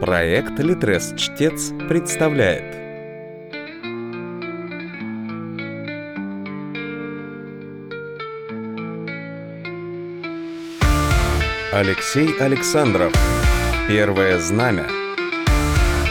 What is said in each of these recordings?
Проект «Литрес Чтец» представляет. Алексей Александров. Первое знамя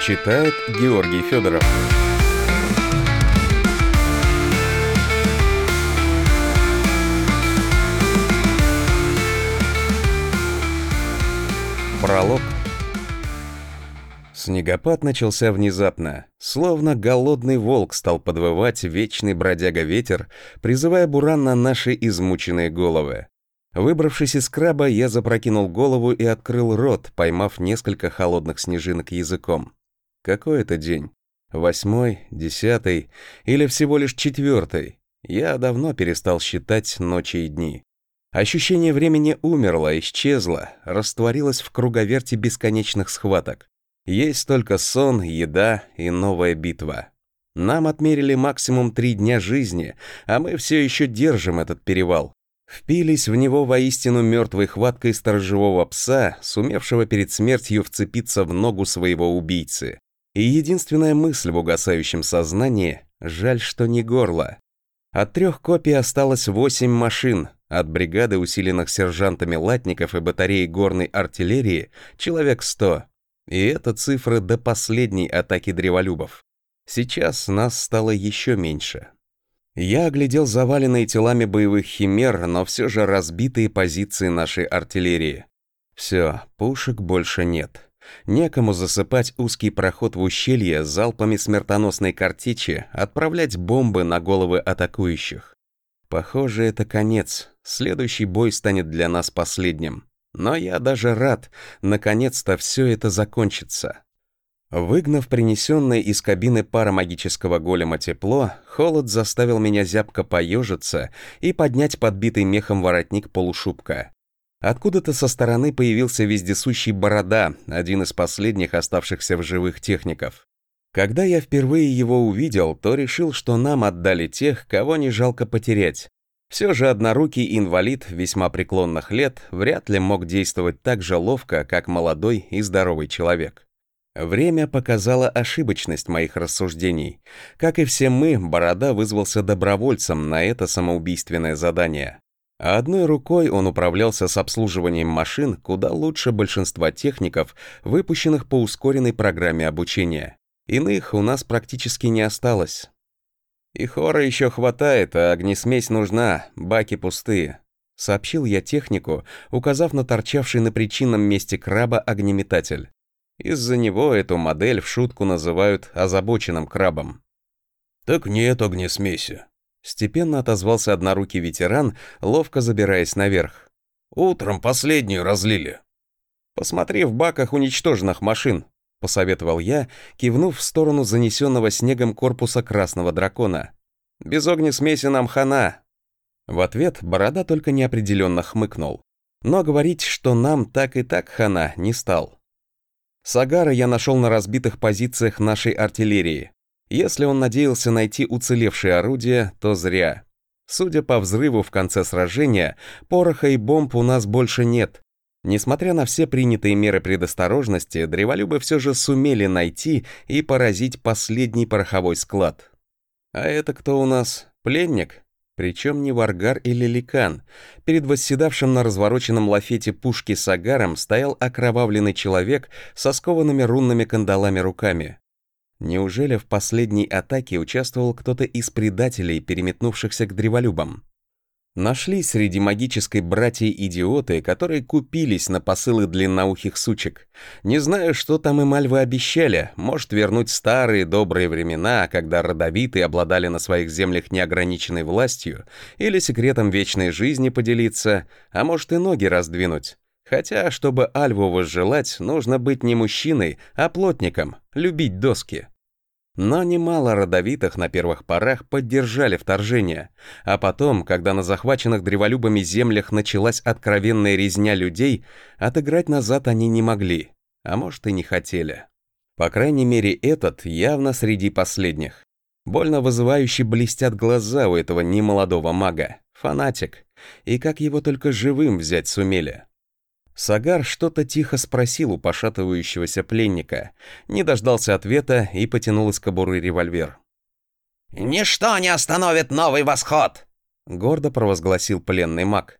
Читает Георгий Федоров. Пролог Снегопад начался внезапно, словно голодный волк стал подвывать вечный бродяга-ветер, призывая буран на наши измученные головы. Выбравшись из краба, я запрокинул голову и открыл рот, поймав несколько холодных снежинок языком. Какой это день? Восьмой, десятый или всего лишь четвертый? Я давно перестал считать ночи и дни. Ощущение времени умерло, исчезло, растворилось в круговерте бесконечных схваток. Есть только сон, еда и новая битва. Нам отмерили максимум три дня жизни, а мы все еще держим этот перевал. Впились в него воистину мертвой хваткой сторожевого пса, сумевшего перед смертью вцепиться в ногу своего убийцы. И единственная мысль в угасающем сознании — жаль, что не горло. От трех копий осталось восемь машин, от бригады, усиленных сержантами латников и батареи горной артиллерии, человек сто. И это цифры до последней атаки древолюбов. Сейчас нас стало еще меньше. Я оглядел заваленные телами боевых химер, но все же разбитые позиции нашей артиллерии. Все, пушек больше нет. Некому засыпать узкий проход в ущелье залпами смертоносной картечи, отправлять бомбы на головы атакующих. Похоже, это конец. Следующий бой станет для нас последним. Но я даже рад, наконец-то все это закончится. Выгнав принесенное из кабины парамагического голема тепло, холод заставил меня зябко поежиться и поднять подбитый мехом воротник полушубка. Откуда-то со стороны появился вездесущий Борода, один из последних оставшихся в живых техников. Когда я впервые его увидел, то решил, что нам отдали тех, кого не жалко потерять. Все же однорукий инвалид весьма преклонных лет вряд ли мог действовать так же ловко, как молодой и здоровый человек. Время показало ошибочность моих рассуждений. Как и все мы, Борода вызвался добровольцем на это самоубийственное задание. А одной рукой он управлялся с обслуживанием машин куда лучше большинства техников, выпущенных по ускоренной программе обучения. Иных у нас практически не осталось. «И хора еще хватает, а огнесмесь нужна, баки пустые», — сообщил я технику, указав на торчавший на причинном месте краба огнеметатель. Из-за него эту модель в шутку называют озабоченным крабом. «Так нет огнесмеси», — степенно отозвался однорукий ветеран, ловко забираясь наверх. «Утром последнюю разлили». «Посмотри в баках уничтоженных машин», посоветовал я, кивнув в сторону занесенного снегом корпуса красного дракона. «Без огнесмеси нам хана!» В ответ Борода только неопределенно хмыкнул. Но говорить, что нам так и так хана, не стал. Сагара я нашел на разбитых позициях нашей артиллерии. Если он надеялся найти уцелевшие орудия, то зря. Судя по взрыву в конце сражения, пороха и бомб у нас больше нет, Несмотря на все принятые меры предосторожности, древолюбы все же сумели найти и поразить последний пороховой склад. А это кто у нас? Пленник? Причем не варгар или ликан. Перед восседавшим на развороченном лафете пушки сагаром стоял окровавленный человек со скованными рунными кандалами руками. Неужели в последней атаке участвовал кто-то из предателей, переметнувшихся к древолюбам? Нашли среди магической братьей идиоты, которые купились на посылы длинноухих сучек. Не знаю, что там им альвы обещали, может вернуть старые добрые времена, когда родовитые обладали на своих землях неограниченной властью, или секретом вечной жизни поделиться, а может и ноги раздвинуть. Хотя, чтобы альву возжелать, нужно быть не мужчиной, а плотником, любить доски. Но немало родовитых на первых порах поддержали вторжение, а потом, когда на захваченных древолюбами землях началась откровенная резня людей, отыграть назад они не могли, а может и не хотели. По крайней мере, этот явно среди последних. Больно вызывающе блестят глаза у этого немолодого мага, фанатик, и как его только живым взять сумели. Сагар что-то тихо спросил у пошатывающегося пленника, не дождался ответа и потянул из кобуры револьвер. «Ничто не остановит новый восход!» — гордо провозгласил пленный маг.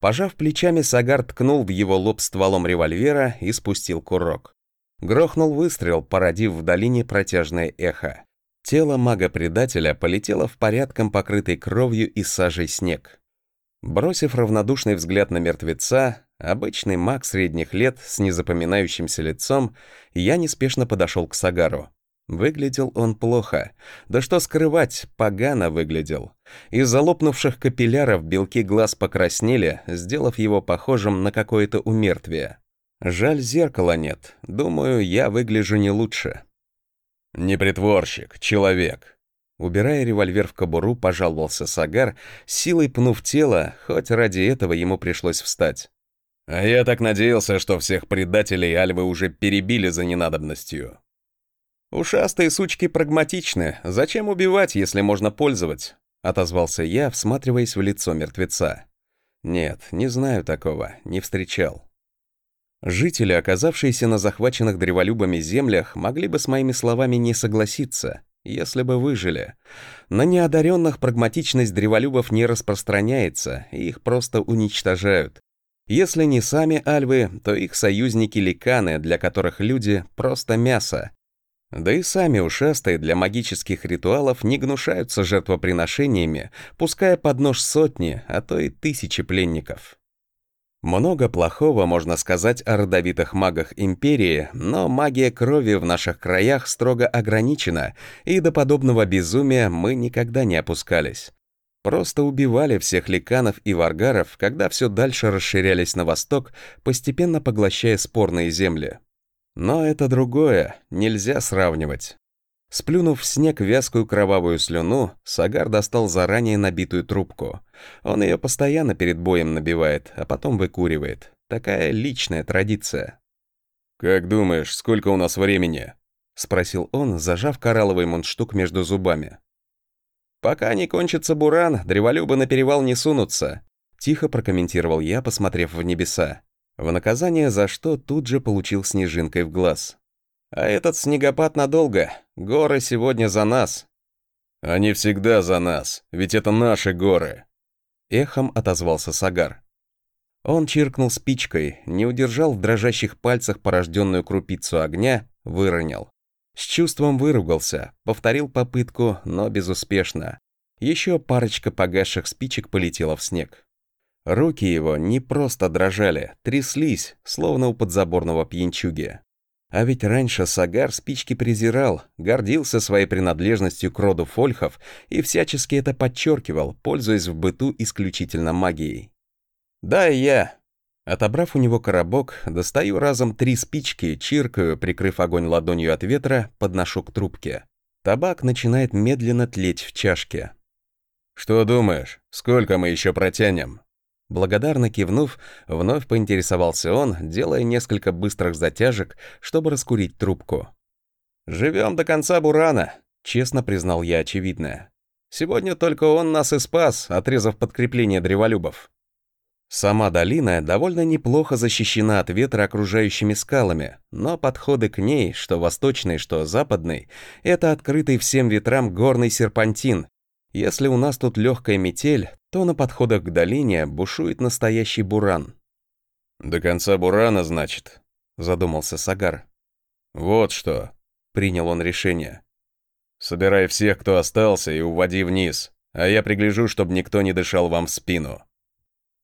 Пожав плечами, Сагар ткнул в его лоб стволом револьвера и спустил курок. Грохнул выстрел, породив в долине протяжное эхо. Тело мага-предателя полетело в порядком покрытый кровью и сажей снег. Бросив равнодушный взгляд на мертвеца, обычный маг средних лет с незапоминающимся лицом, я неспешно подошел к Сагару. Выглядел он плохо. Да что скрывать, погано выглядел. Из-за лопнувших капилляров белки глаз покраснели, сделав его похожим на какое-то умертвие. Жаль, зеркала нет. Думаю, я выгляжу не лучше. «Не притворщик, человек», Убирая револьвер в кобуру, пожаловался Сагар, силой пнув тело, хоть ради этого ему пришлось встать. «А я так надеялся, что всех предателей Альвы уже перебили за ненадобностью». «Ушастые сучки прагматичны. Зачем убивать, если можно пользовать?» — отозвался я, всматриваясь в лицо мертвеца. «Нет, не знаю такого, не встречал». Жители, оказавшиеся на захваченных древолюбами землях, могли бы с моими словами не согласиться, если бы выжили. На неодаренных прагматичность древолюбов не распространяется, их просто уничтожают. Если не сами альвы, то их союзники-ликаны, для которых люди — просто мясо. Да и сами ушастые для магических ритуалов не гнушаются жертвоприношениями, пуская под нож сотни, а то и тысячи пленников. Много плохого можно сказать о родовитых магах Империи, но магия крови в наших краях строго ограничена, и до подобного безумия мы никогда не опускались. Просто убивали всех ликанов и варгаров, когда все дальше расширялись на восток, постепенно поглощая спорные земли. Но это другое, нельзя сравнивать. Сплюнув в снег вязкую кровавую слюну, Сагар достал заранее набитую трубку. Он ее постоянно перед боем набивает, а потом выкуривает. Такая личная традиция. «Как думаешь, сколько у нас времени?» — спросил он, зажав коралловый мундштук между зубами. «Пока не кончится буран, древолюбы на перевал не сунутся», — тихо прокомментировал я, посмотрев в небеса. В наказание за что тут же получил снежинкой в глаз. А этот снегопад надолго. Горы сегодня за нас. Они всегда за нас, ведь это наши горы. Эхом отозвался Сагар. Он чиркнул спичкой, не удержал в дрожащих пальцах порожденную крупицу огня, выронил. С чувством выругался, повторил попытку, но безуспешно. Еще парочка погасших спичек полетела в снег. Руки его не просто дрожали, тряслись, словно у подзаборного пьянчуги. А ведь раньше Сагар спички презирал, гордился своей принадлежностью к роду фольхов и всячески это подчеркивал, пользуясь в быту исключительно магией. «Да, и я». Отобрав у него коробок, достаю разом три спички, чиркаю, прикрыв огонь ладонью от ветра, подношу к трубке. Табак начинает медленно тлеть в чашке. «Что думаешь, сколько мы еще протянем?» Благодарно кивнув, вновь поинтересовался он, делая несколько быстрых затяжек, чтобы раскурить трубку. «Живем до конца Бурана», — честно признал я очевидное. «Сегодня только он нас и спас, отрезав подкрепление древолюбов». Сама долина довольно неплохо защищена от ветра окружающими скалами, но подходы к ней, что восточный, что западный, это открытый всем ветрам горный серпантин. Если у нас тут легкая метель, то на подходах к долине бушует настоящий буран. «До конца бурана, значит?» — задумался Сагар. «Вот что», — принял он решение. «Собирай всех, кто остался, и уводи вниз, а я пригляжу, чтобы никто не дышал вам в спину».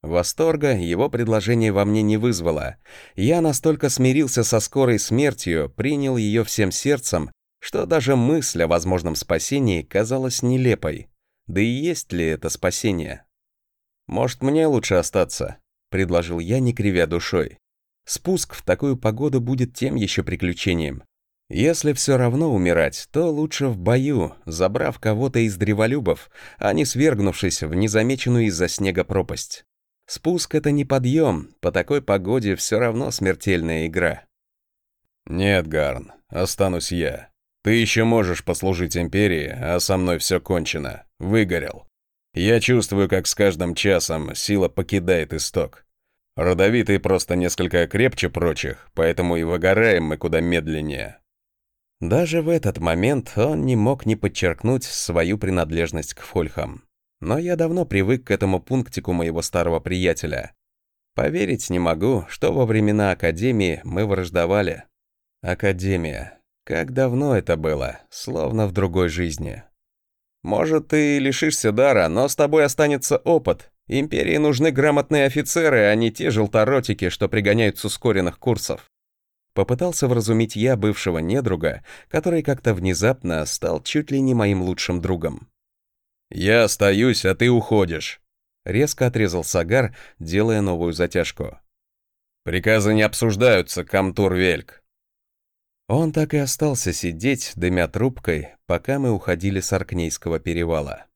Восторга его предложение во мне не вызвало. Я настолько смирился со скорой смертью, принял ее всем сердцем, что даже мысль о возможном спасении казалась нелепой. Да и есть ли это спасение? «Может, мне лучше остаться?» — предложил я, не кривя душой. «Спуск в такую погоду будет тем еще приключением. Если все равно умирать, то лучше в бою, забрав кого-то из древолюбов, а не свергнувшись в незамеченную из-за снега пропасть. Спуск — это не подъем, по такой погоде все равно смертельная игра». «Нет, Гарн, останусь я. Ты еще можешь послужить Империи, а со мной все кончено. Выгорел. Я чувствую, как с каждым часом сила покидает исток. Родовитые просто несколько крепче прочих, поэтому и выгораем мы куда медленнее. Даже в этот момент он не мог не подчеркнуть свою принадлежность к фольхам. Но я давно привык к этому пунктику моего старого приятеля. Поверить не могу, что во времена Академии мы враждовали. Академия. Как давно это было, словно в другой жизни. Может, ты лишишься дара, но с тобой останется опыт. Империи нужны грамотные офицеры, а не те желторотики, что пригоняют с ускоренных курсов. Попытался вразумить я бывшего недруга, который как-то внезапно стал чуть ли не моим лучшим другом. «Я остаюсь, а ты уходишь», — резко отрезал Сагар, делая новую затяжку. «Приказы не обсуждаются, Камтур Вельк». Он так и остался сидеть, дымя трубкой, пока мы уходили с Аркнейского перевала.